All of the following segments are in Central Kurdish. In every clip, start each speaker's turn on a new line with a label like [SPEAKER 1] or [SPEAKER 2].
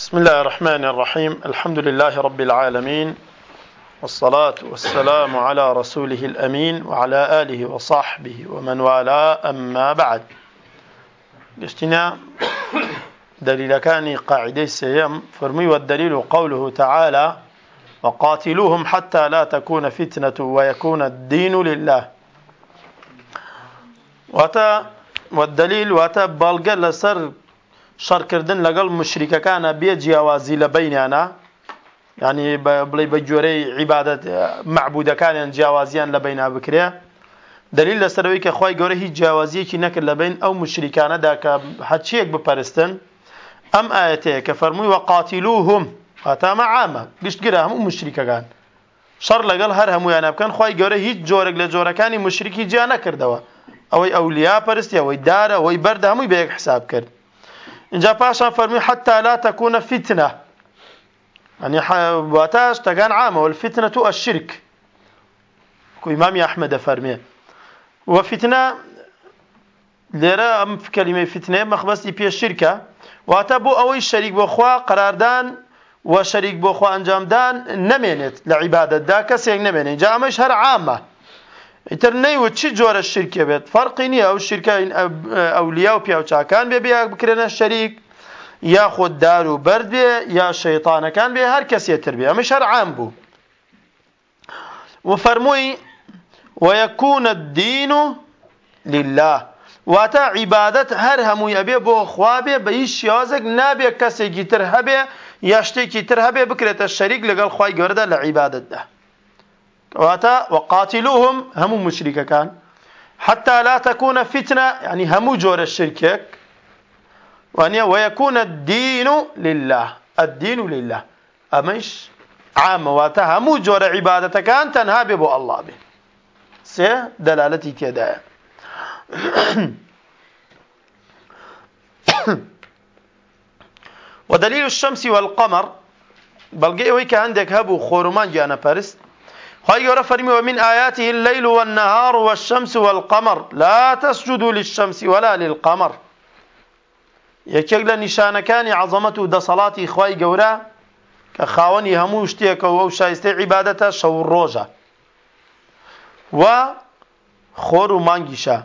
[SPEAKER 1] بسم الله الرحمن الرحيم الحمد لله رب العالمين والصلاة والسلام على رسوله الأمين وعلى آله وصحبه ومن والاه أما بعد قشتنا دليل كان قاعدة السيام فرمي والدليل قوله تعالى وقاتلوهم حتى لا تكون فتنة ويكون الدين لله وتا والدليل واتى بلغ لسر شەڕکردن لەگەڵ مشریکەکانە بێ جیاوازی لە بینیانە ینی بڵێ بە جۆرەی عیبادەت معبودەکانیان جیاوازیان لە بینا بکرێ دلیل لەسەرەوەی کە خی گەورە هیچ جیاوازیەکی نەکرد لە بین ئەو مشریکانەدا کە حەچیەک بپەرستن ئەم ئاەتەیە کە فەرمووی وە قاتیلوهم هاتامە عامە گشتگرە هەموو مشریکەکان شەڕ لەگەڵ هەر هەمویانە بکەن خی گەورە هیچ جۆرەك لە جۆرەکانی مشریکی جیا نەکردەوە ئەوەی ئەولیا پەرستی ئەوەی دارە ئەوەی بەردا هەمووی بەیەک حساب کرد اینجا پاشان فرمی حتى لا تكون فتنه يعني باتاش تقان عامه والفتنه الشرك امام احمد فرمي وفتنه كلمة فتنة کەلیمە فتنێ مەخبەستی واتا بو واتە بۆ بو شەریک قرار دان و شەریک انجام دان نەمێنێت لعبادت دا کەسێک نەمێنێت جا ئەمەش هەر عامه ئیتر نەیوە چی جۆرە شرکە بێت فەرقی نیە ئەو شرکە ئەولیا و پیاوچاکان بێ بیا بکرێنە شەریک یا خۆدار و بەرد بێ یا شەیطانەکان بێ هەر کەسێتر بێ ئەمە شەرعام بوو وفەرمووی ويكون الدين لله واتە عیبادەت هەر هەمووی ئەبێ بۆ خوابێ بە هیچ شێوازێک نابێ کەسێکی تر هەبێ یا شتێکی تر هەبێ بکرێتە شەریک لەگەڵ خی گەوردە لە عیبادتدا واتا وقاتلوهم هم مشرك كان حتى لا تكون فتنة يعني هم جور الشركك ويكون الدين لله الدين لله أمش عام واتا هم جور عبادتك كان تنها ببو الله به سي دلالتي تيدا ودليل الشمس والقمر بلقي ويك عندك هبو خورمان جانا فارس خواهی گوره فرمی و من آیاته اللیل و النهار و الشمس و القمر لا تسجدو للشمس ولا للقمر یکی اگل نیشانەکانی عزەمەت و دەسەڵاتی خی گەورە کە خاوەنی هەموو که و شایسته عیباەتە شەو ڕۆژە و خور و مانگیشە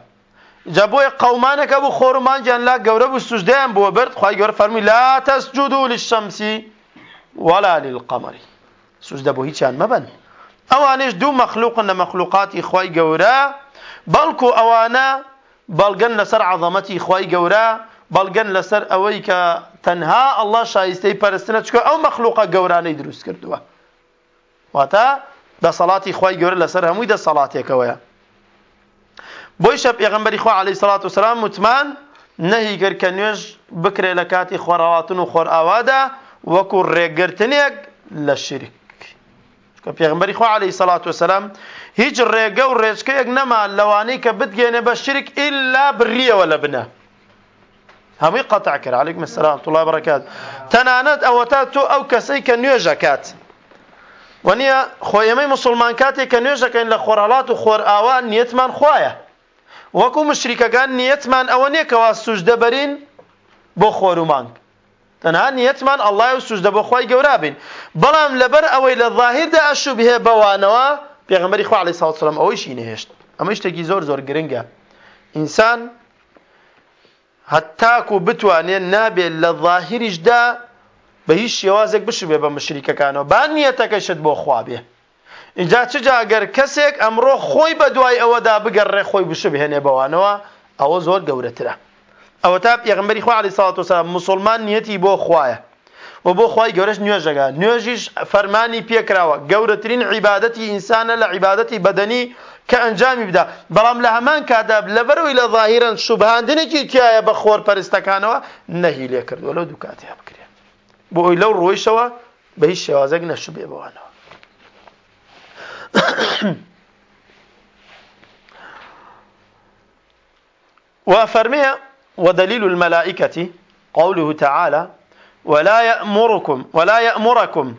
[SPEAKER 1] جا بوی قومانه که بو خور و مانگیان لا بو سجده هم بو برد خواهی گوره فرمی لا تسجدو للشمس ولا للقمر سجده بو بۆ هیچیان مەبن ئەوانش دوو مەخلوقن لە مەخلوقاتی خی گەورە بەڵکو ئەوانە بەڵگەن لەسەر عظەمەتی خی گەورە بەڵگەن لەسەر ئەوەی کە تەنها ئەله شایستەی پەرستنە چکە ئەو مەخلوقە گەورانەی دروست کردووە واتە دەسەڵاتی خی گەورە لەسەر هەمووی دەسەڵاتێکەوەیە بۆی شە پێغمبەری خوا عليهەی سەڵات و سلام متمان نەهی گەرکە نوێژ بکرێ لە کاتی خۆڕاواتن و خۆرئاوادا وەکو ڕێگرتنێک لە شیرک کە پێغمبەری خوا عليه سلاات وسلام هیچ ڕێگە و ڕێچکەیەک نەما لەوانەی کە بتگێنێ بە شرک ئللا بریەوە لە بنە هەمووی قەتع کرد عليك مسلام توڵا بڕکات تەنانەت ئەوەتا تۆ ئەو کەسەی کە نوێژەکات و نییە خۆیەمەی مسلمان کاتێک کە نوێژەکەین لە خۆرهڵات و خۆرئاوان نیەتمان خویە وەکو مشریکەکان نیەتمان ئەوە نییەکەوا سوژدەبەرین بۆ خۆر و مانگ تەنها نیەتمان ئەلله و سوژدە بۆ خی گەورا بین بەڵام لەبەر ئەوەی لە ظاهردا ئەشوب هەیە بەوانەوە پێغمەری خوا علی ساڵسلام ئەوەیشی نهێشت ئەمە شتێکی زۆر زۆر گرنگە ئینسان هەتاکو بتوانێت نابێت لە ظاهریشدا بە هیچ شێوازێک بشوێ بە مشریکەکانەوە بان نیەتەکەشت بۆ خوابێ اینجا چجا ئەگەر کەسێک ئەمڕۆ خۆی بە دوای ئەوەدا بگەڕێ خۆی بشبهێنێ بەوانەوە ئەوە زۆر گەورەترە ئەوە تا پێغمبەری خوا علی ساڵات وسا مسلمان نیەتی بۆ خوایە و بۆ خوای گەورەش نوێژەگە نوێژیش فەرمانی پێکراوە گەورەترین عیبادەتی ئینسانە لە عیبادەتی بەدەنی کە ئەنجامی بدا بەڵام لە هەمان کادا لەبەرەوەی لە ظاهیرن شوبهاندنێکی تایە بە خۆر پەرستەکانەوە نەهی لێ کردووە لەو دوو کاتیا بکرێت بۆ ئەوی لەو ڕۆیشەوە بە هیچ شێوازەك نەشبێ بەوانەوە وفرمي ودليل الملائكة قوله تعالى ولا يأمركم ولا يأمركم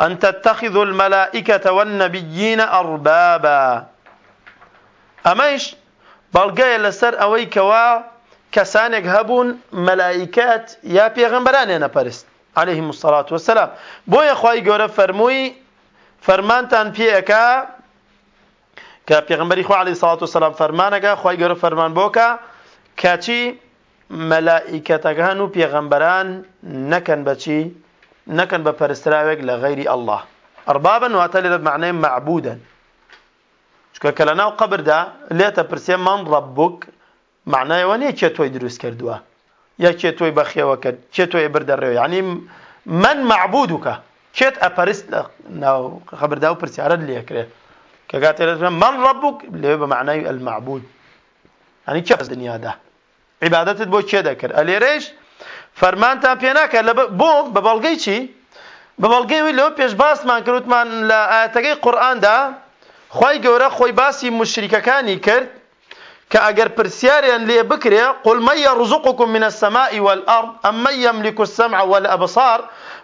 [SPEAKER 1] أن تتخذوا الملائكة والنبيين أربابا أمايش بلغاية لسر أوي كوا كسانك هبون ملائكات يا بيغمبران أنا برست عليهم الصلاة والسلام بو يا أخوائي قولة فرموي فرمانتان بيئكا كبيغمبري خو عليه الصلاة والسلام فرمانك أخوائي قولة فرمان بوكا كاتي ملائکتگان و پیغمبران نکن نكن نکن به پرستراوک لغیر الله اربابا واتل بمعنى معبودا چکه كلنا وقبر دا ليتا پرسی من ربك معنى وانه چه توی دروس کردوا یا چه توی بخیوا کرد چه توی بردر من معبودك چت اپرست ناو خبر داو و عرد لیا کرد که قاتل من ربک لیو بمعنى المعبود يعني كيف الدنيا ده عبادتت بۆ دكر دەکرد ئەلێرەش فرمان تا لە بۆ بو بەڵگەی چی بە بەڵگەیوی باس من باسمان من لە قرآن دا خی گوره خۆی باسی مشریکەکانی کرد کە ئەگەر پرسیاریان لێ قل من ڕزوقکم من السماء والأرض أم من يملك السمع والأبصار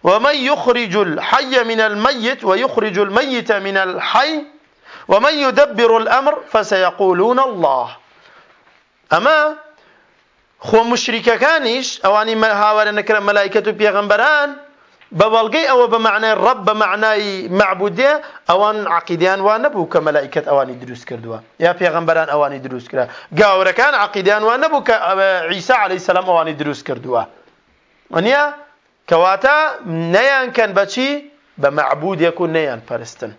[SPEAKER 1] ومن يخرج الحي من الميت ويخرج الميت من الحي ومن يدبر الأمر فسيقولون الله أما خۆ مشریکەکانیش ئەوانی هاوارە نەکرە مەلایکەت و پیغمبران بە بەڵگەی ئەوە بە معنای ڕب بە معنای معبودێ ئەوان عقیدیان وا نەبوو کە مەلایکەت ئەوانی دروست کردووە یا پێغەمبەران ئەوانی دروست کرا کان عقیدیان وا نەبوو کە عیسا علی سەلام ئەوانی دروست کردووە وانە کەواتە نەیانکەن بەچی بە معبودێک و نەیان پەرستن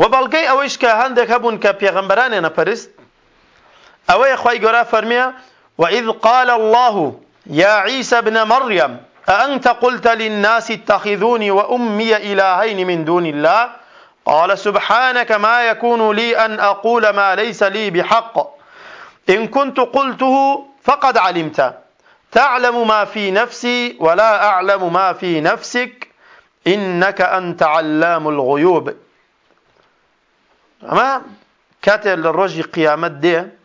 [SPEAKER 1] و بەڵگەی ئەوەیش کە هەندێک هەبوون کە پێغەمبەرانێ نەپەرست أوي أخوي قراء فرمية وإذ قال الله يا عيسى ابن مريم أأنت قلت للناس اتخذوني وأمي إلهين من دون الله قال سبحانك ما يكون لي أن أقول ما ليس لي بحق إن كنت قلته فقد علمت تعلم ما في نفسي ولا أعلم ما في نفسك إنك أنت علام الغيوب أما كاتل الرجل قيامت ديه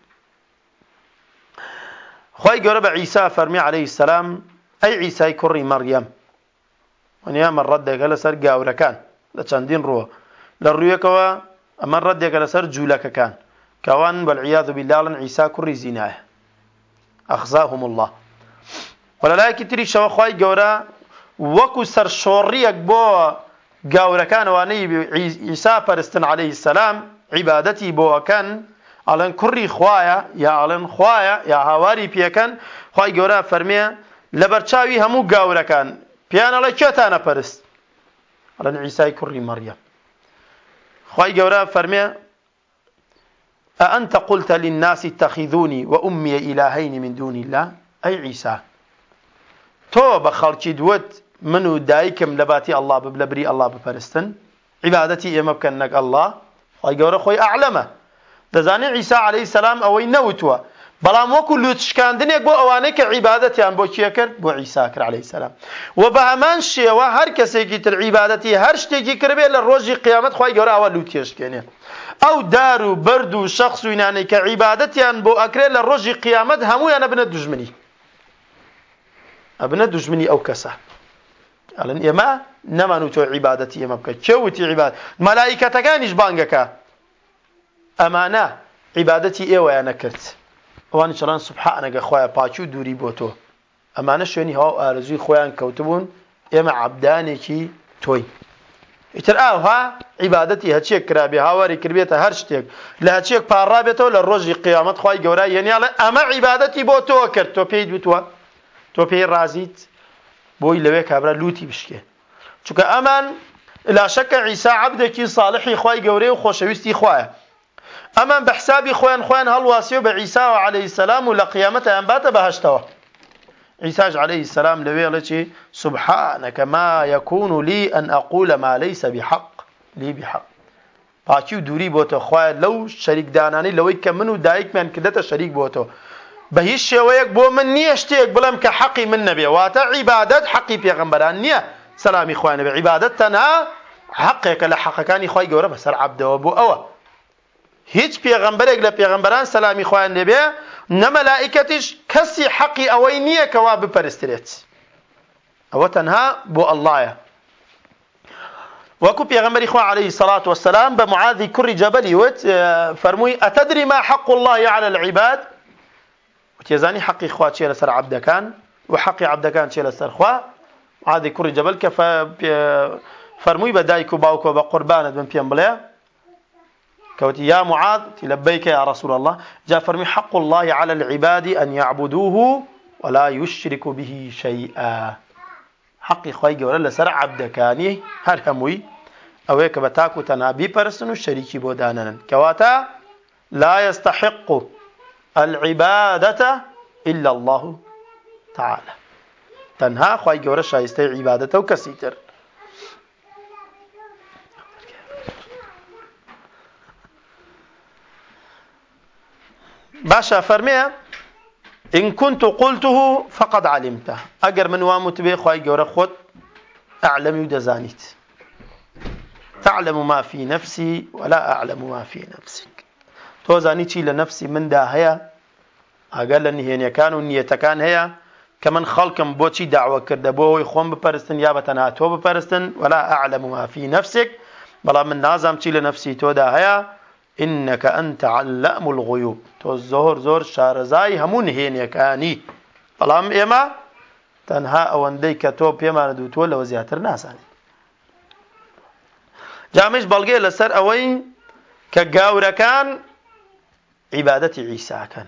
[SPEAKER 1] خوي گەورە عيسى فرمي عليه السلام ئەی قال سر مەڕەم كان لا لەسەر گاورەکان لە كوا اما لە قال سر جولا كان كوان کەوان بالله لن عيسى كري زناه اخزاهم الله شو خوي شەوە وكو سر وەکو سەر شۆڕیەک كان گاورەکانوانەی عيسى فرستن عليه السلام عیبادەتی كان ئەڵەن کری خوایە یا ئەڵەن خوایە یا هواری هاواری پێەکەن خی گەورە فەرمێ لە بەرچاوی پیان گاورەکان پیانەڵە کێتانە پەرست ئەڵەن عیسی کری مریم خوای گورا فەرمێ أأنت قلت للناس اتخذوني وأمي إلهين من دون الله أي عيسى تو بخلقي دوت منو دايكم لباتي الله ببلبري الله بفرستن عبادتي إما بكنك الله خي جورا خوي أعلمه دەزانێت ئیسا عليه سلام ئەوەی نەوتوە بەڵام وەکو لوتشکاندنێک بۆ ئەوانەی کە عیباەتیان بۆ کیە کرد بۆ ئیساکر عليه سلام و بە هەمان شێوە هەر کەسێکی تر عیباەتی هەر شتێکی کردبێت لە ڕۆژی قیامەت خی گەوراوە لوتێشکێنێ ئەو دار و بەرد و شخص و نانەی کە عیباەتیان بۆ ئەکرێت لە ڕۆژی قیامەت هەمویان ئەبنە دوژمنی ئەبنە دوژمنی ئەو کەسە ئەلن ئێمە نەمان و تۆ عیباەتی ئێمە بکە کێوتی عیبات مەلایکەتەکانیش بانگەکە ئەمانە عیبادەتی ئێوەیان نەکرد ئەوان چڵان سبحانەگە خۆیان پاچی و دووری بۆ تۆ ئەمانە شوێنی هاو ئارزوی خۆیان کەوتبوون ئێمە عبدانێکی تۆی ئیتر ئاها عیبادەتی هەچێک کرابێ هاواری کردێتە هەر شتێک لە هەچێک پاڕابێتەوە لە ڕۆژی قیامەت خی گەورە یەنیاڵە ئەمە عیبادەتی بۆ تۆ کرد تۆ پێی دوتوە تۆ پێی ڕازیت بۆی لەوێ کابرا لوتی بشکێ چونکە ئەمان لاشەکە عیسا عبدێکی ساڵحی خی گەورەی و خۆشەویستی خوایە اما بحسابي خوين خوين هل واسيو بعيسى عليه السلام ولا لە ان بات باتە بەهشتەوە عليه السلام لوي لتي سبحانك ما يكون لي أن أقول ما ليس بحق لي بحق باكي دوري بوتو خو لو شريك داناني لو كمنو منو دايك من كدتا شريك بوتو بهيش شويك بو من نية اشتيك بلم كحقي من نبي واتا عبادات حقي بيغمبران نية سلامي خواه بعبادتنا تنا حقك لحقكاني خوي قورا بسر عبد ابو أوه هیچ پێغەمبەرێک لە سلامی سەلامی خوۆیان نه نەمەلائکەتیش کسی حقی اوی نیه کوا بپەرسترێت او تنها بو الله وكو پێغەمبەری خوا عليه الصلاة والسلام بمعاذي معاذی جبلي وت اه، فەرمووی اتدري ما حق الله على العباد وتيزاني حق خوا چیە لەسەر عەبدەکان وحق حەقی عەبدەکان چیە لەسەر معاذي معاذی جبل جەبەل کە اه، فەرمووی بە من و كوتي يا معاذ تلبيك يا رسول الله جاء فرمي حق الله على العباد أن يعبدوه ولا يشرك به شيئا حقي خوي ولا لسر عبدكاني هر هموي أو هيك بتاكو تنابي برسن الشريك بودانا كواتا لا يستحق العبادة إلا الله تعالى تنها خوي ولا شايستي عبادته كسيتر باشا فرمي إن كنت قلته فقد علمته أجر من وامت به خواهي جورا خود أعلم يدزانيت تعلم ما في نفسي ولا أعلم ما في نفسك توزانيتي لنفسي من دا هيا أقل لنهين كانوا نيتكان هيا كمن خلقم بوتي دعوة كرد بوي خون ببرستن يا بتنها ببرستن ولا أعلم ما في نفسك بلا من نازم تي لنفسي تو دا هيا إنك أنت علام الغيوب تو زور زور شارزاي همون هێنیەکانی بەڵام ئێمە تەنها ئەوەندەی کە تۆ پێمانە دووتوە لەوە زیاتر ناسانی جامش بەڵگەی لەسەر ئەوەی کە گاورەکان عیبادەتی ئیساکەن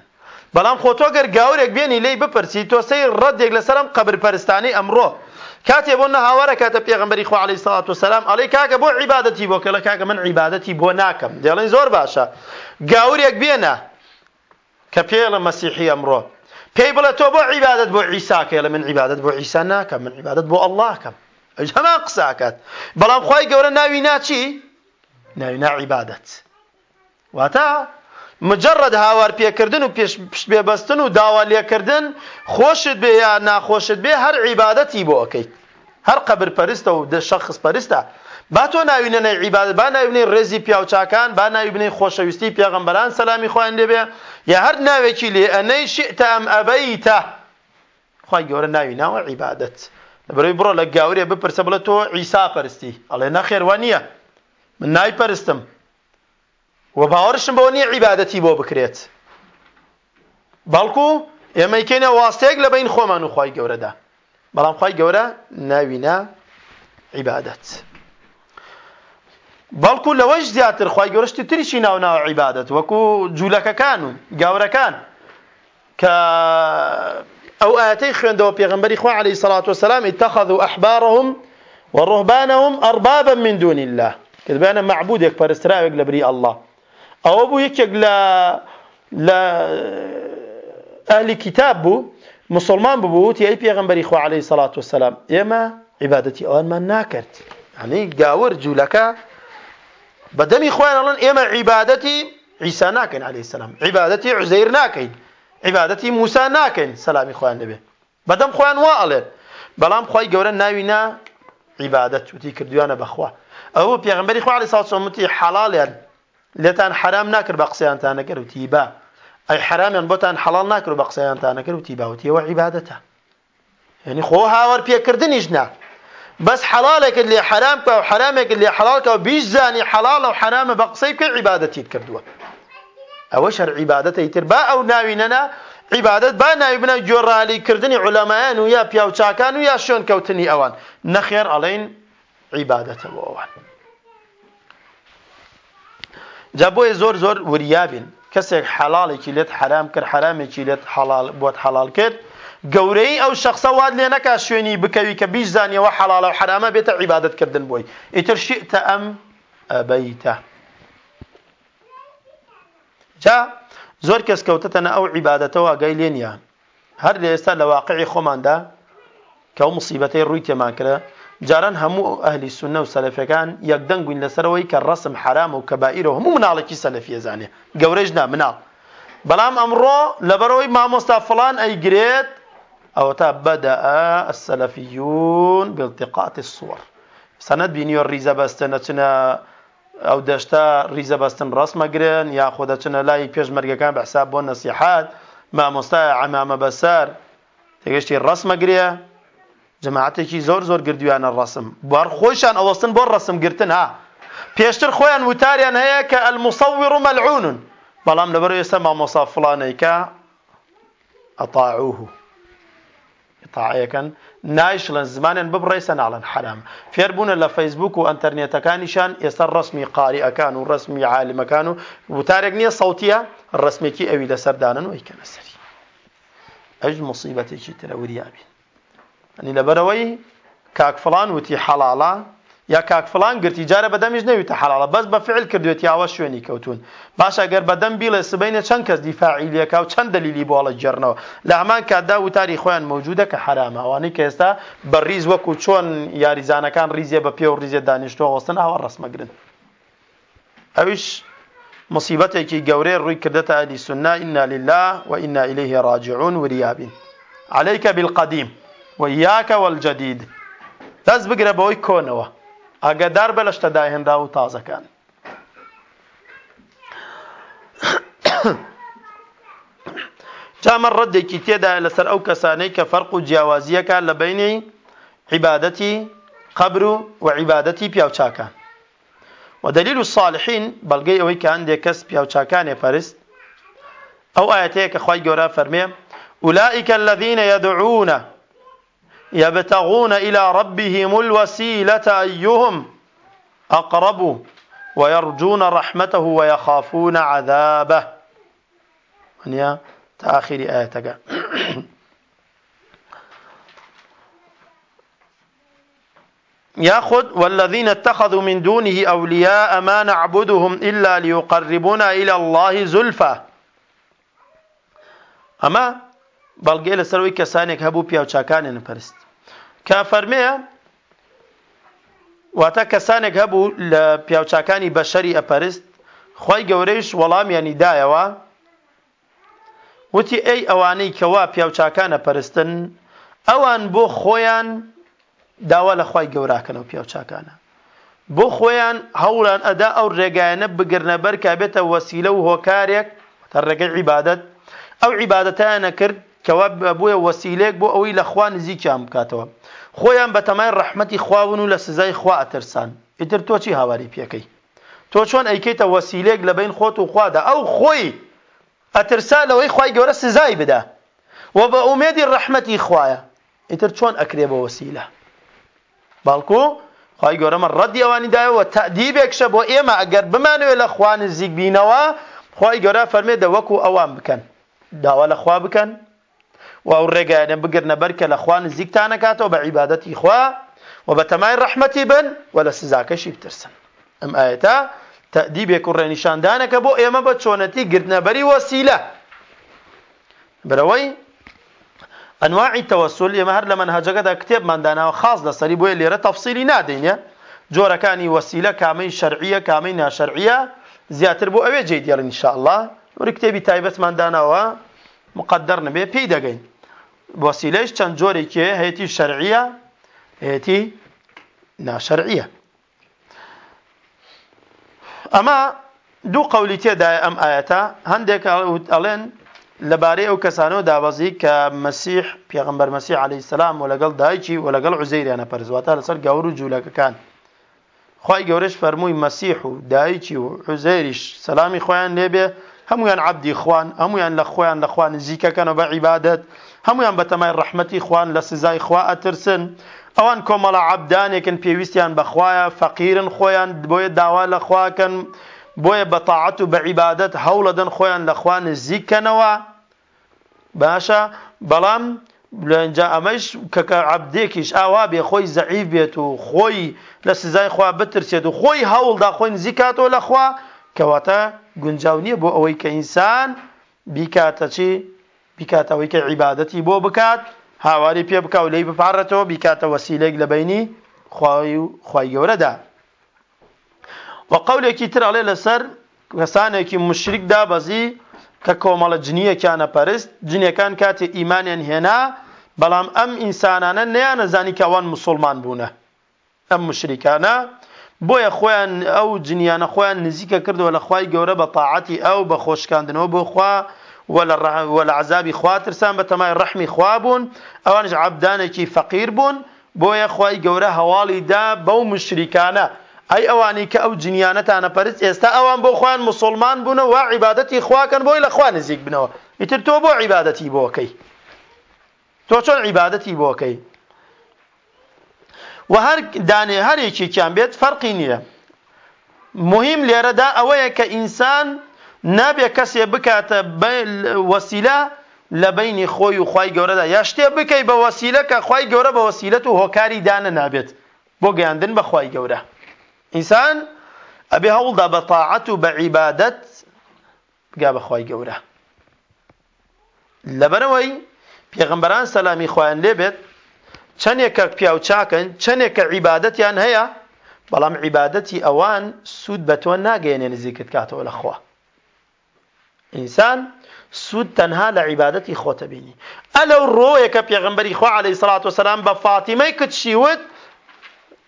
[SPEAKER 1] بەڵام خۆتۆ گەر گاورێک بێنی لی بپرسی تۆ سەی ڕەدێک لەسەرم قبرپەرستانی ئەمڕۆ کاتێ بۆ نەهاوارە کاتە پێغمبەری خو عەلەیهی سەڵات وسەلام ئەڵێ کاکە بۆ عیبادەتی بۆ کە لە کاکە من عیبادەتی بۆ ناکەم دێڵێن زۆر باشە گاورێک بێنە کە پێڵە مەسیحی ئەمڕۆ پێی بڵێ تۆ بۆ عیبادت بۆ عیساکە لە من عیبادت بۆ عیسا ناکەم من عیبادت بۆ ئەڵڵاکەم ئەش هەمان قساکات بەڵام خی گەورە ناوی ناچی ناوی ناعیبادەت واتە مجرد هاوار پێکردن و پێش بێبەستن و داوا لێکردن خۆشت بێ یا ناخۆشت بێ هەر عیبادەتی بۆ ئەەکەیت هەر قەبر پەرستە و شخص پەرستە با تۆ ناوینەنە عیبادە با ناوینەی ڕێزی پیاوچاکان با ناوینەی خۆشەویستی پێغەمبەران سەلامی خۆیان لێبێ یا هەر ناوێکی لێ ئەنەی شئتە ئەم ئەبەیتە خی گەورە ناوی ناوە عیبادەت بەڕێی بڕۆ لە گاورێ بپرسە بڵێت تۆ ئیسا پەرستی ئەڵێ نەخێوە نییە من نای پەرستم و با بەوە نییە عیباەتی بۆ بکرێت بەڵکو ئێمەیکێنە واستەیەک لە بین خۆمان و خی گەورەدا بەڵام خی گەورە ناوینا عبادت بەڵکو لەوەش زیاتر خی گەورەشتی تریشی ناوناوە عیبادەت وەکو جوولەکەکان و گاورەکان کە ئەو ئاەتەی خوێندەوە پێغمبەری علی صلوات و سلام اتخذوا أحبارهم وڕهبانەهم أربابا من دون الله کە دەبیانە معبودێک پەرستراوێک لە الله ئەوە بوو یەکێک لە لە ئەهلی کتاب بوو مسلمان ببوو تی ئەی پێغمبەری خوا عليه سلاات وسلام ئێمە عیبادەتی ئەوانمان ناکرد ئەنی گاور جوولەکە بەدەمی خوێنڵن ئێمە عیبادەتی عیسا ناکەین عليه السلام عیبادەتی عزەیر ناکەین عیبادەتی موسا ناکەین سلامی خوان دەبێ بەدەم خوان وا ئەڵێ بەڵام خی گەورە ناوینا عیبادەت وتی کردویانە بەخوا ئەوە پێغمبەری خوا عليه سلاات وسلام وتی حەڵالیان لێتان حرام ناکرد بە قسەیانتان نەکرد وتی با ئەی حرامیان بۆتان حەڵال ناکرد بە قسەیانتان نەکرد وتی باوتیەوە عیبادەتە یعنی خۆ هاوەر پێکردنیش نا بس حلالك اللي حرامك او حرامك اللي حلالك او بيش زاني حلال او حرام بقصيك عبادتي تكردوا او شر عبادتي تربا او ناويننا عبادت با ناوي بنا جورالي كردني علماء ويا بياو تشاكان ويا شون كوتني اوان نخير علين عبادته اوان جا بۆیە زۆر زۆر وریابن کەسێک حەڵالێکی لێت حرام کرد حرامێکی لێت بۆت حەڵال کرد گەورەی ئەو شخصە واد لێ نەکا شوێنی بکەوی کە بیش زانیەوە حەڵال و حرامە بێتە عیبادتکردن بۆی ئیتر شئتە ئەم ئەبەیتە جا زۆر کەس کەوتەتەنە ئەو عیبادەتەوە گەی لێنیان هەر لە ئێستا لە واقعی خۆماندا کە ئەو مصیبەتەی ڕووی تێمان کرە جاران هەموو ئەهلی سنە و سەلفەکان یەکدەنگ بووین لەسەرەوەی کە ڕسم حرام و کەبائیرەوە هەموو مناڵێکی سەلفیە زانێ گەورەش نا مناڵ بەڵام ئەمڕۆ لەبەرەوەی مامۆستا فلان ئەیگرێت ئەوە تا بەدە سەلفیون بالتقااتی سووەر سەنەت بینیۆ ریزە بەستن نەچنە ئەو دەشتا ریزە بەستن ڕسمەگرن یاخۆ دەچنە لای پێشمەرگەکان بەحساب بۆ نەسیحات مامۆستای ئەمامە بەسەر تێگەشتی ڕسمەگرە جەماعەتێکی زۆر زۆر گردویانە ڕسم بار خۆشان ئەوەستن بۆ ڕسم گرتن ها پێشتر خۆیان وتاریان هەیە کە المصور مەلعون بەڵام لەبەر ئێستا مامۆسا فڵانەیکە ئەطاعوه ئطاعەکەن نایشڵن زمانیان ببڕێسە ناڵن حرام فێربوون لە فەیسبوک و ئەتەرنێتەکانیشان ئێستا ڕسمی قاریەکان و ڕسمی عالمەکان و وتارێک نییە سەوتە ڕسمێکی ئەوی لەسەردانن و ئەیکەنە سەری ئەژ مصیبەتێکی ترەوریابین ئەنی لەبەرەوەی کاکفلان وتی حەڵاڵە یا کاکفلان گرتی جارە بەدەمیش نەویتە حەڵاڵە بەس بە فعل کردوێت یاوە شوێنی کەوتون باشە گەر بەدەم بیڵێ سبینە چەند کەس دیفاعیلیەکە و چەند دلیلی بۆڵە جێرنەوە لە هەمان کاتدا وتاری خۆیان مەوجودە کە حرامە ئەوانەی کە ئێستا بە ریز وەکو چۆن یاریزانەکان ریزیە بە پێ و ریزیە دانیشتوە وەستن ئەوە ڕسمەگرن ئەویش مصیبەتێکی گەورەی ڕووی کردەتە ئەلی سنا ئنا لله وئنا إليه راجعون وریابین عليك بالقديم وەیاکە وەجدید دەست بگرە بەوەی کۆنەوە ئاگدار بە لە شتەداهێنرا و تازەکان چامە ڕەدێکی تێدا لەسەر ئەو کەسانەی کە فەرق و جیاوازیەکە لە بینەی عیبادەتی قبر و وعیبادەتی پیاوچاکان و دلیل و صالحین بەڵگەی ئەوەی کە هەندێک کەس پیاوچاکانێ پەرست ئەو ئاەتەیە کە خی گەورە فەرمێ أولئك الذين يدعون يبتغون إلى ربهم الوسيلة أيهم أقرب ويرجون رحمته ويخافون عذابه يا تآخر آية ياخذ والذين اتخذوا من دونه اولياء ما نعبدهم الا ليقربونا الى الله زلفى اما بلغي لسروي سروي هبو پیاو چاکان کە فەرمەیە واتە کەسانێک هەبوو لە پیاوچاکانی بەشەری ئەپەرست خی گەورەیش وەڵامیانی دایەوە وتی ئەی ئەوانەی کەوا پیاوچاکانە پەرستن ئەوان بۆ خۆیان داوا لە خی گەوراکەنەوە پیاوچاکانە بۆ خۆیان هەوڵان ئەدا ئەو ڕێگایەنە بگرنە بەر کابێتە وەسیلە و هۆکارێک تا ڕێگەی عیبادەت ئەو عیبادەتیانە کرد کەوا بووە وەسیلێک بۆ ئەوەی لە خوا نزیکیان بکاتەوە خۆیان بەتەمای ڕەحمەتی خواون و لە سزای خوا ئەترسان ئیتر تۆ چی هاواری پێەکەی تۆ چۆن ئەیکەیتە وەسیلێک لە بین خۆت و خوادا ئەو خۆی ئەترسا لەوەی خی گەورە سزای بدە و بە ئومێدی ڕەحمەتی خوایە ئیتر چۆن ئەکرێ بە وەسیلە باڵکو خی گەورەمە ڕەدی ئەوانی دایەوە تەدیبێکشە بۆ ئێمە ئەگەر بمانوێت لە خوان نزیک بینەوە خی گەورە فەرمێ دە وەکو ئەوان بکەن داوا لە خوا بکەن و ئەو ڕێگایانە بگرنە بەرکە لە خوا نزیکتان نکاتەوە بە عیبادەتی خوا و بە تەمای ڕەحمەتی بن و لە سزاکەشی بترسن ئەم ئاەتە تەدیبێک و ڕێنیشاندانەکە بۆ ئێمە بە چۆنەتی گرنەبەری وەسیلە برەوەی ئەنواعی تەوەسول ئێمە هەر لە منهەجەکەدا کتێبمانداناوە خاص لەسەری بۆیە لێرە تەفسیری نادەینە جۆرەکانی وەسیلە کامەی شەرعیە کامەی ناشەرعیە زیاتر بۆ ئەوێ جێدیێڵ ئینشاءالله وەری کتێبی تایبەتمانداناوە مقدر نبێ پێی دەگەین وەسیلەش چەند جۆرێکێ هەیەی شەرعیە هەیەی ناشەرعیە ئەمە دوو قولی تێدای ئەم ئاەتە هەندێک ئەڵێن لەبارەی ئەو کەسانەوە دابەزی کە مەسیح پێغمبەر مەسی علی سلام و لەگەڵ دایکی و لەگەڵ عزەیریانە پەرزواتە لەسەر گەور و جوولەکەکان خی گەورەش فەرمووی مەسیح و دایکی و عزەیریش سەلامی خۆیان لێبێ هەمویان عبدی خوان هەمویان لخوان لخوان زيكا كانوا نزیکەکەنە بە عیبادت هەمویان بە تەمای ڕەحمەتی خوان لە سزای خوا ئەترسن ئەوان کۆمەڵە عبدانێکن پێویستیان بەخوایە فەقیرن خۆیان بۆیە داوا لخوا كان بوي بەتەعات و بە عیبادت هەوڵەدەن خۆیان لە خوا نزیککەنەوە باشە بەڵام لەنجا كك کەکە ايش ئاوا بێ خۆی زەعیف بێت و خۆی لە سزای خوا بترسێت و خۆی هەوڵدا خۆی گونجاو نییە بۆ ئەوەی کە ئینسان بیکاتە چی بیکاتەوەی کە عیبادەتی بۆ بکات هاواری پێ بکە و لی بپارڕێتەوە بیکاتە وەسیلێک لە بینی خی و خی گەورەدا وە قولێکی تر ئەڵێ لەسەر کەسانێکی مشرکدا بەزی کە کۆمەڵە جنیەکیانە پەرست جنیەکان کاتێ ئیمانیان هێنا بەڵام ئەم ئینسانانە نیانەزانی کەوان مسلمان بوونە ئەم مشرکانە بۆیە خۆیان ئەو جنیانە خۆیان نزیکە کردەوە لە خی گەورە بە تاعاتی ئەو بە خۆشکاندنەوە بۆ خوا وە لە عذابی خواترسان بە تەمای ڕەحمی خوابوون ئەوانش عبدانێکی فەقیر بوون بۆیە خی گەورە هەواڵی دا بەو مشریکانە ئەی ئەوانی کە ئەو جنیانەتانە پەرست ئێستا ئەوان بۆ خوان مسلمان بوون و عیباەتی خواکەن بۆی لە خوا نزیک بنەوە ئیتر تۆ بۆ عیباەتی بۆکەی تۆ چۆن عیباەتی بۆکەی و هەر دانێ هەرێکیان بێت فەرقی نییە مهم لێرەدا ئەوەیە کە ئینسان نابێ کەسێ بکاتە وەسیلا لە بینی خۆی و خی گەورەدا یا شتێ بکەی بە وەسیلە کە خی گەورە بە وەسیلەت و هۆکاری دانە نابێت بۆ گەیاندن بە خی گەورە ئینسان ئەبێ هەوڵدا بە تاعەت و بە عیبادەت بگا بە خی گەورە لەبەرەوەی پێغمبەران سەلامی خۆیان لێبێت چەندێکە پیاو چاکەن چەندێکە عیباەتیان هەیە هیا بلام عبادتی اوان سود تۆ ناگەێنێ نزیکت کاتەوە لە خوا سود تنها تەنها لە عیباەتی خۆتە بینی ئەلەو ڕۆیەکە پێغمبەری خوا عليه سلاات وسلام بە کت شیود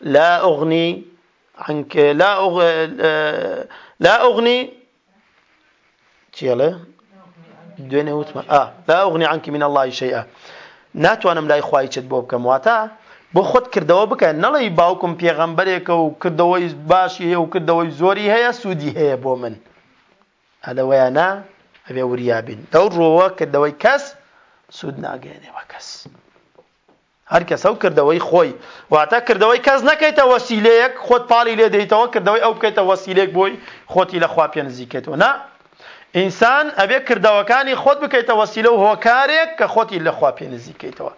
[SPEAKER 1] لا اغني عنك لا أغ... لا أغني تيلا دوين وتما آه لا أغني عنك من الله شيئا ناتوانم لای خوای چت بۆ بکەم واتە بۆ خۆت کردەوە بکەن نەڵی باوکم پێغەمبەرێکە و کردەوەی باشی هەیە و کردەوەی زۆری هەیە سوودی هەیە بۆ من هەلەوەیانە ئەبێ وریابن لەو ڕۆوە کردەوەی کەس سوود ناگەێنێەوە کەس هەر کەس ئەو کردەوەی خۆی واتە کردەوەی کەس نەکەیتە وەسیلەیەک خۆت پاڵی لێ دەیتەوە کردەوەی ئەو بکەیتە وەسیلێک بۆی خۆتی لەخوا پێ نزیکێتەوە نه ئینسان ئەبێ کردەوەکانی خۆت بکەیتە وەسیلە و هۆکارێک کە خۆتی لەخوا پێ نزیکەیتەوە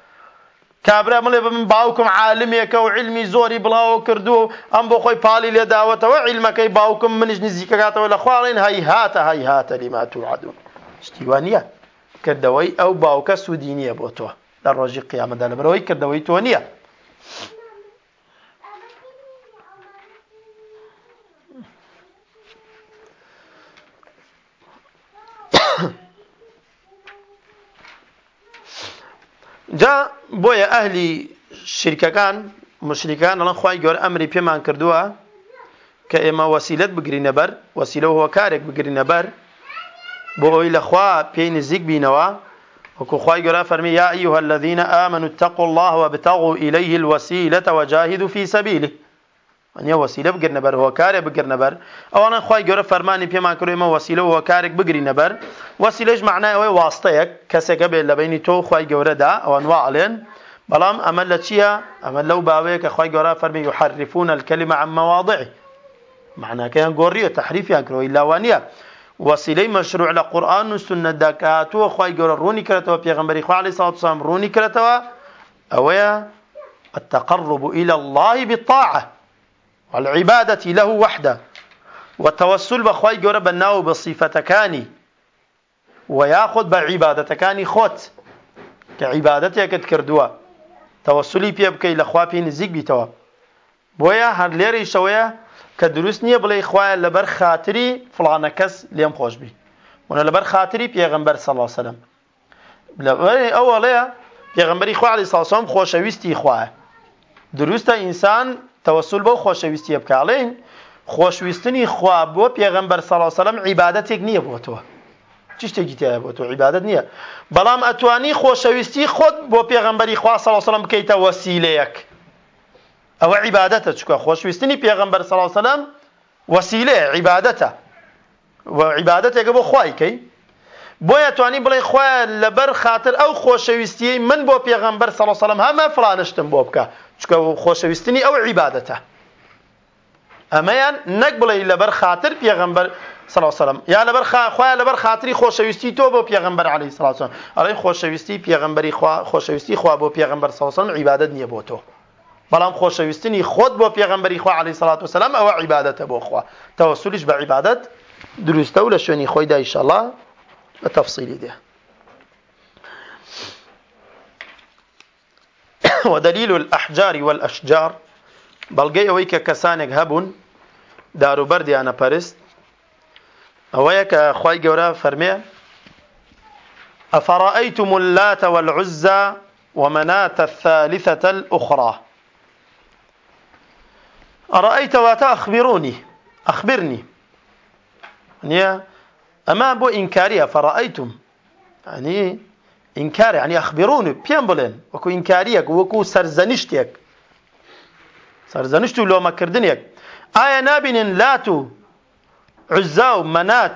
[SPEAKER 1] کابرا مڵێ بە من باوکم عالمێکە و علمی زۆری بڵاو کردو ئەم بۆ خۆی پاڵی لێداوەتەوە علمەکەی باوکم منیش نزیکەکاتەوە لە خواڵین هەی هاتە هەی هاتە لیماتوعادون شتیوانە کردەوەی ئەو باوکە سوودی نییە بۆ تۆ لە ڕۆژی قیامەدا لەبەرەوەی کردەوەی تۆ نییە جا بۆیە ئەهلی شرکەکان مشریکان ئەڵەن خی گەۆر ئەمری پێمان کردووە کە ئێمە وەسیلت بگرینە بەر وەسیلە و هۆکارێک بگرینە بەر بۆ ئەوی لەخوا پێی نزیک بینەوە وەکو خی گەۆرا فەرمی یا ئیوهە الذینە ئامن و تەق الله وبتغوا إليه الوسيلة وجاهدوا في سبيله یو وسیله بگرنه بر هو کاری بگرنه بر انا خوای گوره فرمانی پیمان کړی ما وسیله هو کارک بگرینه بر وسیله معنای او واسطه یک کسه که به لبینی تو خوای گوره دا او انواع علن بلام امل چیا امل لو باوی که خوای گوره فرمی یحرفون الكلمه عن مواضعه معناه كان تحریف تحريف يكرو الا وانيه وسیله مشروع لە قورآن و سنت دەکاتوە خی گەورە ڕوونی کرێتەوە پێغمبەری خوالی ساڵ سام ڕوونی کرێتەوە اویا التقرب إلى الله بالطاعة والعبادة له وحده والتوسل بخواي جورا بناو بصفتكاني وياخذ بعبادتكاني خوت كعبادتك كردوا توسلي بيبكي لخوا بي نزيك بيتوا بويا هر ليري شويه کە دروست نییە بڵێ خوایە لەبەر خااتری فلانە کەس لێم خۆشببی وە لەبەر خااتری پێغمبەر سەلاسەلم ئەوەڵەیە پێغمبەری خوالی ساسۆم خۆشەویستی خوایە دروستە ئینسان تەوەسول بەو خۆشەویستیە بکاڵین خۆشویستنی خوا بۆ پێغەمبەر سەڵاوسەلەم عیبادەتێک نییە بۆ تۆ چشتێکی تایە بۆ تۆ عیبادەت نییە بەڵام ئەتوانی خۆشەویستی خۆت بۆ پێغەمبەری خوا سەڵاوسەلەم بکەیتە وەسیلەیەک ئەوە عیبادەتە چکە خۆشویستنی پێغەمبەر سەڵاوسەلەم وەسیلێ عیبادەتە عیبادەتێکە بۆ خوایکەی بۆیە توانی بڵێ خوایە لەبەر خاطر ئەو خۆشەویستیەی من بۆ پێغەمبەر سەڵسەلم هەمە فلانشتم بۆ بکە چکە و خۆشەویستنی ئەو عیبادەتە ئەمەیان نەک بڵێ لەبەر خاطر پێغمبەر سلام یا لەبەر خخوایان لەبەر خااتری خۆشەویستی تۆ بۆ پێغمبەر علی سلاسن ئەڵی خۆشەویستی پێغمبەری خۆشەویستی خوا بۆ پێغمبەر ساسن عیبادت نییە بۆ تۆ بەڵام خۆشەویستنی خۆت بۆ پێغمبەری خوا علی سلات و سلام ئەوە عیبادەتە بۆ خوا تەوەسولیش بە عیبادت دروستە و لە شوێنی خۆیدا ئیشەڵە بە تەفسیلی دێ ودليل الأحجار والأشجار بلغي ويك كسانك هبون دارو بردي أنا باريس ويك أخوي جورا فرمي أفرأيتم اللات والعزى ومناة الثالثة الأخرى أرأيت واتا أخبروني أخبرني يعني أما بو إنكاري فرأيتم يعني ئینکار ینی ئەخبیرون و پێم بڵێن وەکو ئینکاریەک وەکو سەرزەنیشتێک سەرزەنیشت و لۆمەکردنێک ئایا نابینن لات و عزا و مەنات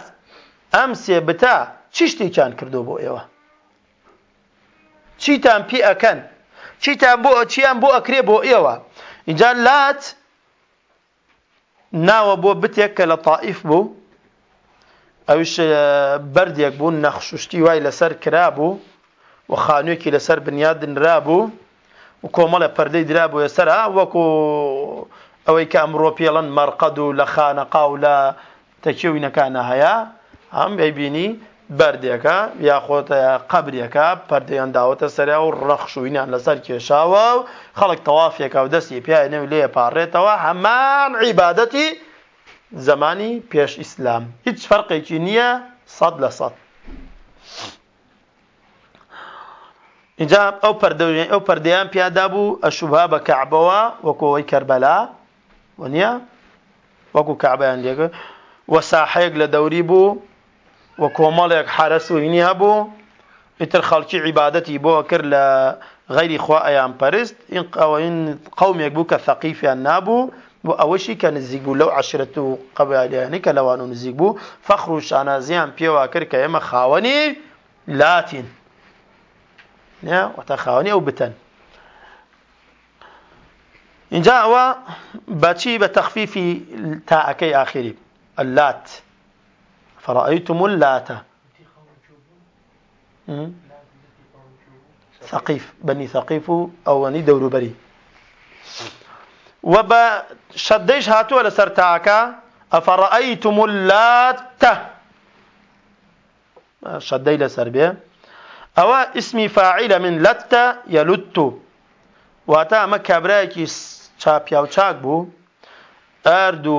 [SPEAKER 1] ئەم سێ بتا چشتێکیان کردو بۆ ئێوە چیتان پی ئەکەن چیتان بۆ چیان بۆ ئەکرێ بۆ ئێوە اینجا لات ناوە بۆ بتێک کە لە تائیف بوو ئەوش بردێک بوو نەخشوشتی وای لەسەر کرا بوو و خانوویەکی لەسەر بنیادنرا بوو و کۆمەڵە پەردەی درا بوو ێسەرا وەکو ئەوەی کە ئەمڕۆ پێڵەن مەرقەد و لە خانەقا و لە تەچێوینەکانە هەیە ئەم ئەیبینی بەردێکە یاخۆتە قبرێکە پەردەیانداوەتە سەریا و ڕەخشوینان لەسەر کێشاوە و خەڵک تەوافێکە و دەستی پیای نەوی لێ پاڕێتەوە هەمان عیبادەتی زمانی پێش ئیسلام هیچ فەرقێکی نییە سەد لە سەد اینجا او او پردیان پردیان پیاده ئەو پردەوی ئەو پردەیان پیادا بوو ئەشوبها بە کەعبەوە وەکەوەی کەربەلا وەنیە وەکو کەعبیان لێگە وە ساحەیەک لە دەوری بوو وە کۆمەڵێک حرەس وینی هەبوو اتر خەڵکی عبادتی بو کر ل غیر خوا ئەیان پرست این قوین قومێک بوو کە ثەقیفیان نابوو بۆ ئەوەشی کە نزیک بوو لەو عشرەت و قەبیلیانی کە لەوان و نزیک بوو فەخر و شانازیان پێوا کرد کە ئێمە خاوەنی لاتین يا نعم، وتخاوني أو بتن إن ئەوە بچی بە تەخفیفی تاعەکەی آخري اللات فرأيتم اللات ثقيف بني ثقيف أو بني بري وبا شديش هاتو على سر تاعكا أفرأيتم اللات شدي سر بيه ئەوە ئسمی فاعیلە من لەتە یەلوتو واتە ئەمە کابراایەکی چاپیاوچاک بوو ئارد و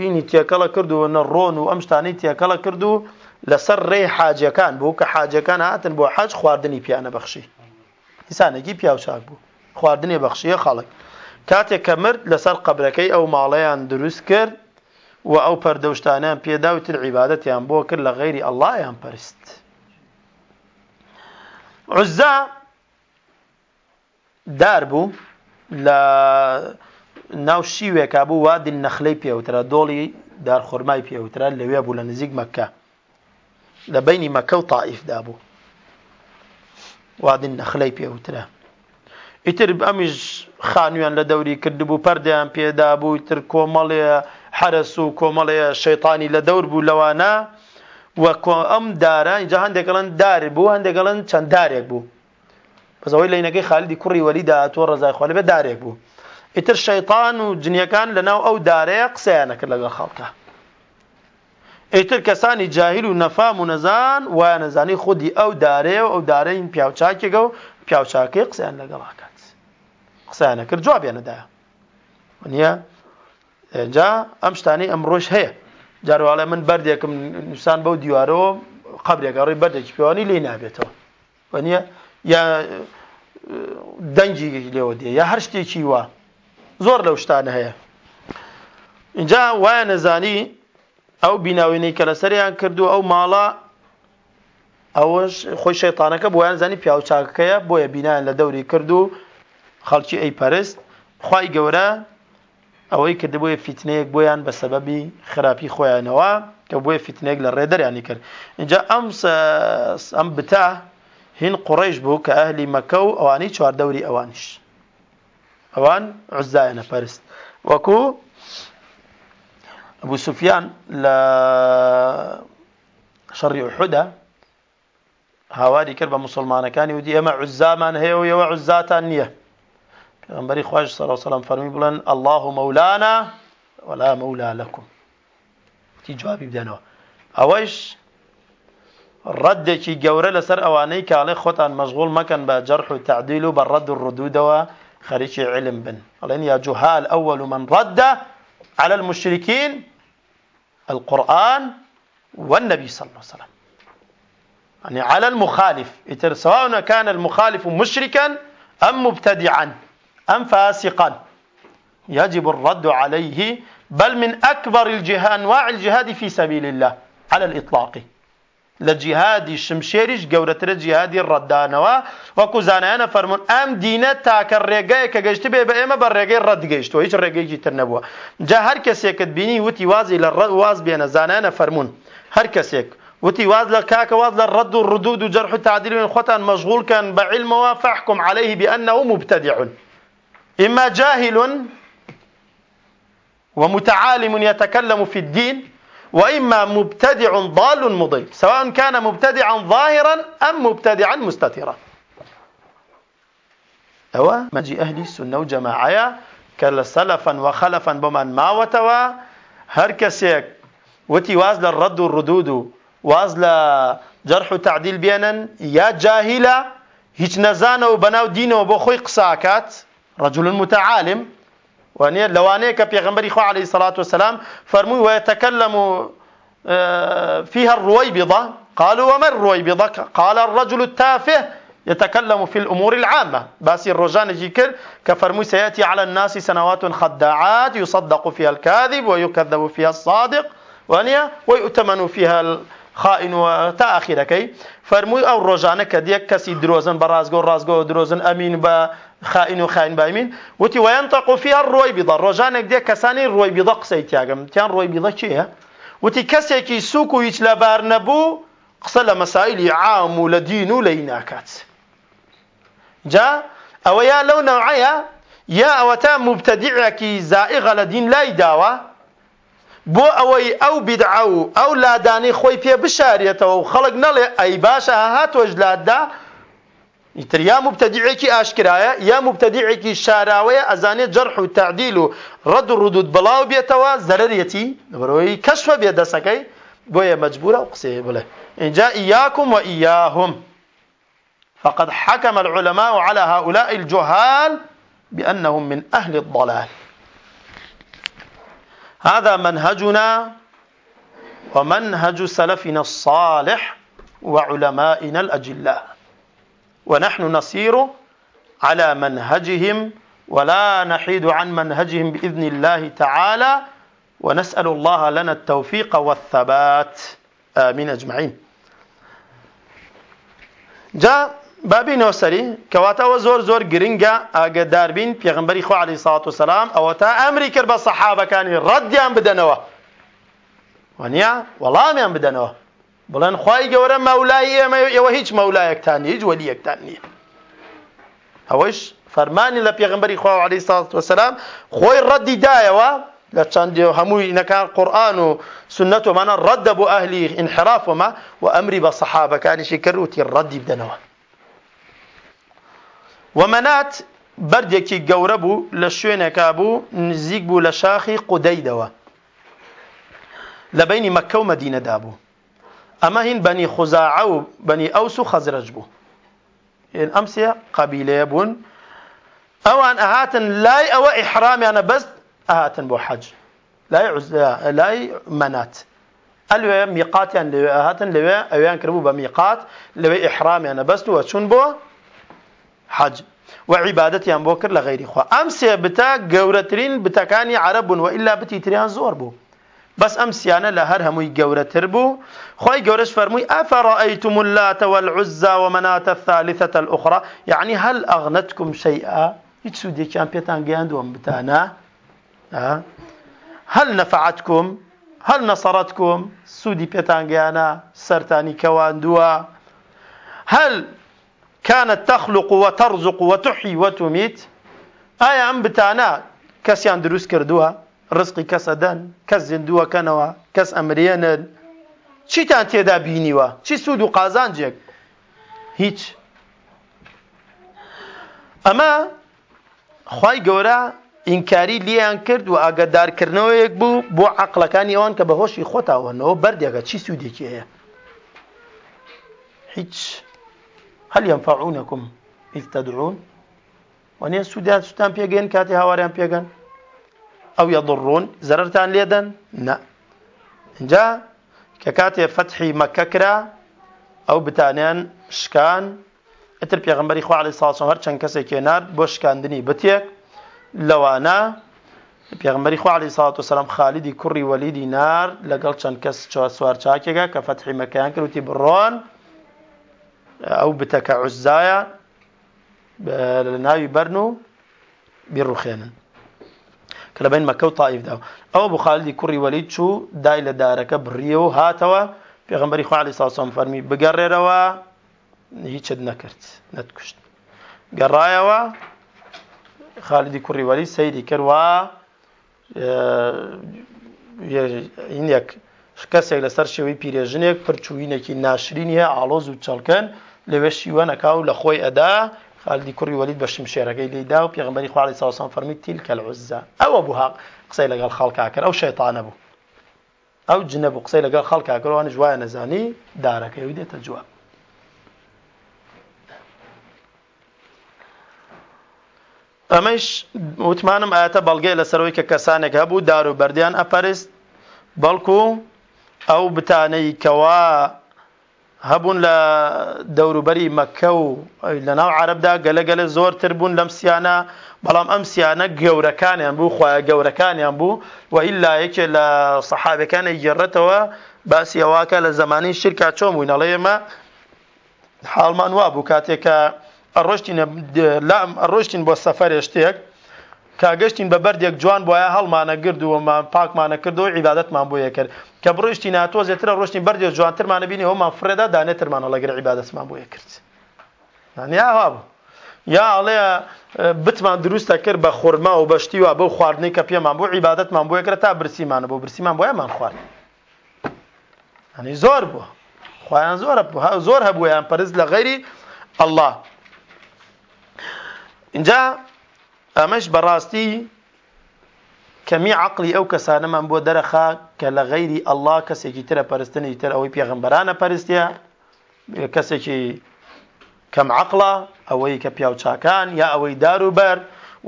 [SPEAKER 1] ئینی تێکەڵە کردو نە ڕۆن و ئەم شتانەی تێکەڵە کردو لەسەر ڕێ حاجەکان بوو کە حاجەکان هاتن بۆ حەج خواردنی پیانە بەخشی ئیسانێکی پیاوچاک بوو خواردنی بەخشیە خەڵک کاتێک کە مرد لەسەر قبرەکەی ئەو ماڵەیان دروست کرد و ئەو پەردەشتانیان پێداوتر عیباەتیان بۆ کرد لە غیری ئەللهیان پەرست عزا دار بوو لە ناو شیوێکا بوو وادی نەخلەی پێوترە دۆڵی دارخۆرمای پێوترە لەوێ بوو لە نزیک مەکە لە بینی مەکە و تاائیفدا بوو وادن نەخلەی پێوترە ئیتر ئەمیش خانویان لە دەوری کردبوو پەردەیان پێدا بوو تر کۆمەڵێ حرس و کۆمەڵەیە شەیتانی لە دەور بوو لەوانە وەکو ئەم دارە اینجا هەندێکڵەن دار بوو هەندێکڵەن چەند دارێک بوو پسەوەی لەینەکەی خالیدی کوڕی وەلی داهاتوە ڕزای خۆ لەبێ دارێک بوو ئیتر شەیطان و جنیەکان لەناو ئەو دارەیە قسەیانەکرد لەگەڵ خەڵکە ئیتر کەسانی جاهیل و نەفام و نەزان وایە نەزانی خودی ئەو دارەیە و ئەو دارەی پیاوچاکێکە و پیاوچاکەی قسەیان لەگەڵاکات قسەیانەکرد جوابیانەدایە نییە جا ئەم شتانی ئەمڕۆژ هەیە جارواڵێ من بەردێکم نووسان بەو دیوارەوە قبلێکە ڕێی بەردێکی پیوانی لێ نابێتەوە وەنیە یا دەنجی لێوە دێ یا هەر شتێکی وە زۆر لەو شتانە هەیە اینجا وایە نەزانی ئەو بیناوێنەی کە لەسەریان کردو ئەو ماڵە ئەوەش خۆی شەیتانەکە بۆیان زانی پیاوچاکەکەیە بۆیە بینایان لە دەوری کردو خەڵکی ئەی پەرست خی گەورە ئەوەی کە دەبێ فیتنەیەک بۆیان بە سەبەبی خراپی خۆیانەوە کە بۆیە فیتنێک لە ڕێدەریانی کرد اینجا ئەم ئەم بتا هین قڕیش اهل کە ئەهلی مەکە و ئەوانەی چواردەوری اوان ئەوان عزایەنە پەرست ابو ئەبوو سوفیان لە شەڕی حدا هاواری کرد بە مسلمانەکانی ودی ئێمە عزامان هەیە و ئێوە عزاتان پیغمبری خواهش صلی الله علیه و فرمی بلن الله مولانا ولا مولا لكم تی جوابی بدنەوە آه. ئەوەش ڕەدێکی گەورە لەسەر ئەوانەی کاڵی خۆتان مشغول مەکەن با جرح و تعدیل و بە ڕەد و ڕدودەوە خەریکی علم بن الان یا جهال اول من رد على المشركين القرآن والنبي صلى الله عليه وسلم يعني على المخالف سواء كان المخالف مشركا أم مبتدعا أم فاسقا يجب الرد عليه بل من أكبر الجهة أنواع الجهاد في سبيل الله على الإطلاق لجهاد الشمشيري گەورەترە جیهادی الردان وەکو زانایانە فەرمونون ئەم دینە تاکە ڕێگایە کە گەشت بێ بە الرد بە ڕێگەی ڕەتگەیشتەوە هیچ النبوة جا هركس يكد بيني وتي واز إلى ڕەت واز بێنە أنا فرمون هركس يك وتي واز لكاك واز للرد والردود وجرح التعديل من جەرح مشغول كان بعلم وفحكم عليه بأنه مبتدع إما جاهل ومتعالم يتكلم في الدين وإما مبتدع ضال مضل سواء كان مبتدعا ظاهرا أم مبتدعا مستترا أو مەجی أهل السنة وجماعية كلا سلفا وخلفا بمن ما وتوا هركسيك وتي هەر الرد والردود واز جرح تعديل بينا يا جاهلة واز نزانه وبناو دينه وبخوي قساكات رجل متعالم وانية لوانيك بيغمبري خو عليه الصلاة والسلام فرموا ويتكلم آه، فيها الرويبضة قالوا وما الرويبضة قال الرجل التافه يتكلم في الأمور العامة باسي الرجان جيكر كفرموي سيأتي على الناس سنوات خداعات يصدق فيها الكاذب ويكذب فيها الصادق وانية ويؤتمن فيها خائن و كي فرموي أو رجانة كديك كسي دروزن برازگو رازگو دروزن أمين با خائن و خائن بایمین وتی وینطق فيها الروي بيضا رجانك کەسانی كساني الروي بيضا قصي تياغم تيان روي بيضا سوک و هیچ لەبار سوكو قسە لە مەسائلی عام و لە دین لدينو لەی ناکات جا ئەوە یا لەو نەوعەیە یا ئەوەتە مبتەدیعێکی زائغە لە دین لای داوە بۆ او بدعو او لا داني خوي خۆی بشارية بشارێتەوە و خەڵک اي باشا باشە هاتۆش لاددا يتر يا مبتدیعێکی اشكرايا يا مبتدیعێکی الشاراوي ازاني جرح وتعديل رد الردود ڕد و ضرريتي بروي كشف زەرەرەتی بەرەوەی کەشفە بێت دەسەکەی بۆیە مەجبورە و قسەیە فقد حكم العلماء على هؤلاء الجهال بأنهم من أهل الضلال هذا منهجنا ومنهج سلفنا الصالح وعلمائنا الأجلاء ونحن نسير على منهجهم ولا نحيد عن منهجهم بإذن الله تعالى ونسأل الله لنا التوفيق والثبات آمين أجمعين جاء بابی نوسری زور زۆر زۆر گرنگە ئاگداربین پێغمبەری خو عليه الصلاة والسلام سلام ئەوە تا ئەمری کرد بە سەحابەکانی بدنوا ونيا والله وەڵامیان بدنوا بڵێن خواهی گوره مولایی اما یو هیچ مەولایەکتان هیچ ولی وەلیەکتان اوش فرمانی لپیغمبری خواه علیه صلی علی سات خواهی خۆی ڕەدی و لە چەند هموی نکان قرآن و سنت و مانا رد بو اهلی انحراف و ما ئەمری بە سەحابەکانیشی کردوتی ڕەدی بدەنەوە ومەنات بەردێکی گەورە و منات برد یکی گوره بو لشوی نکابو نزیگ بو لشاخی مەکە و لبین مکه و مدینه دابو اما هین بني خوزاع و بني اوس و بو بوو هێن ئەمسێ قەبیلەیە او ان ئەهاتن لای ئەوە ئیحرامیانە بەست ئەهاتن بۆ حەج لای لای مەنات ئەلوێ میقاتیان يعني لەوێ ئەهاتن لەوێ ئەویان کردبوو بە میقات لەوێ ئیحرامیانە بەست وە چون بۆ حەج وعبادتیان بۆ کرد لە غیری خوا ئەم سێ بتە گەورەترین بتەکانی عرب بوون و ئللا بتی تریان زور بو بس ئەم انا لە هەر هەمووی بو خوي جورش فرمي أفرأيتم اللات والعزى ومناة الثالثة الأخرى يعني هل أغنتكم شيئا يتسودي كان بيتان جاند ومبتانا هل نفعتكم هل نصرتكم سودي بيتان جانا سرتاني دوا هل كانت تخلق وترزق وتحيي وتميت آية أم بتانا كسيان دروس كردوها رزقي كسدان ئەدەن کەس زیندووەکەنەوە کەس ئەمرێنن چیتان تێدا بینیوە چی سوود و قازانجێک هیچ ئەمە خی گەورە ئینکاری لیان کرد و ئاگدارکردنەوەیەک بوو بۆ عقلەکانی ئەوان کە بە هۆشی خۆتاوەنەوە بەردێکە چی سوودێکی هەیە هیچ هەل ینفعونەکم ئیل تەدعون وانە سوودیان سوتان پێگەن کاتی هاواریان پێگەن ئەو یەدڕون زەرتان لێدەن نە اینجا کە کاتێ فەتحی مەکەکرا ئەو بتانیان شکان ئەتر پێغمبەری خوعالی ساڵسم هەر چەند کەسێک کێنار بۆ شکاندنی بتێک لەوانە پێغمبەری خوعالی ساڵات و سەسلام خالیدی کوڕی وەلیدی نار لەگەڵ چەند کەس چوار سوار چاکێکە کە فەتحی مەکەیان کردوتی بڕۆن ئەو بتەکە عوزایە لە ناوی بەرن و بیڕوخێنن کە لە بین مەکە و تاائیفدا ئەوە بخالی کوڕی وەلی چوو دای لە دارەکە بڕیەوە هاتەوە پێغمبەری خوالی ساسۆم فەرمی بگەڕێرەوە هیچت نەکرد نەتکوشت گەڕایەوە خالیدی کوڕی وەلی سەیری کردوە هینێک کەسێک لەسەر شێوەی پیرێژنێک پرچوینێکی ناشرین هەیە ئالۆز و چەڵکن لەوێ شیوە نەکاو لە خۆی ئەدا خالدی کوڕی وەلید بە شمشێرەکەی لێدا و پێغمبەری خواڵی ساوسان فەرمی تیلکە العزا ئەوە بوو هاق قسەی لەگەڵ خەڵکا کرد ئەو شەیتانە بوو ئەو جنە بوو قسەی لەگەڵ خەڵکا کردوان جوایە نەزانی دارەکەی دێتە جواب ئەمەش وتمانم ئاەتە بەڵگەی لەسەرەوەی کە کەسانێک هەبوو دار و بەردیان ئەپەرست بەڵکو ئەو بتانەی کەوا هەبوون لە دەوروبەری مەکە و لەناو عربدا گەلەگەلە زۆرتر بوون لەم سیانە بەڵام ئەم سیانە گەورەکانیان بوو خۆە گەورەکانیان بوو و ئیلا یەکێ لە سەحابەکانە گێڕێتەوە باسی ئەوواکە لە زمانی شرکا چۆم بووین ئەڵێ ئێمە حاڵمان وا بوو کاتێکە ڕۆشتین بۆ سەفەرێ شتێک کاگەشتین بە بەردێک جوان بۆە هەڵمانە گرد و پاکمانە کرد و عیباەتمان بۆ یەکرد کە بڕیشتی ناتۆ زیاترە ڕۆشتنی بەردێ جوانترمانە بینی هەمان فرێدا دانێترمانە لەگەر عیبادەسمان بۆیە کرد یا هابوو یا ئەڵێ بتمان دروستە کرد بە خورما و بەشتی و بەو خواردنی کە پێمان بۆ عیباەتمان بۆ یەکرە تا برسیمانە بۆ برسیمان بۆیەمان خوارد ئەنی زۆر بووە خۆیان زۆر زۆر هەبوویان پەرست لە غەیری ئەله اینجا ئەمەش بەڕاستی کەمی أو ئەو من بو دەرەخا کە لە غەیری ئەلله کەسێکی ترە پەرستنی تر ئەوەی پێغمبەرانە پەرستە کەسێکی کەم عقلا ئەوەی کە پیاوچاکان یا ئەوەی داروبەر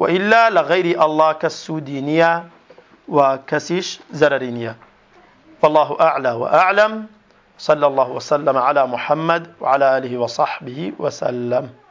[SPEAKER 1] وئلا لە غەیری ئەلله الله سوودی نییە و والله أعلى وأعلم صلى الله وسلم على محمد وعلى آله وصحبه وسلم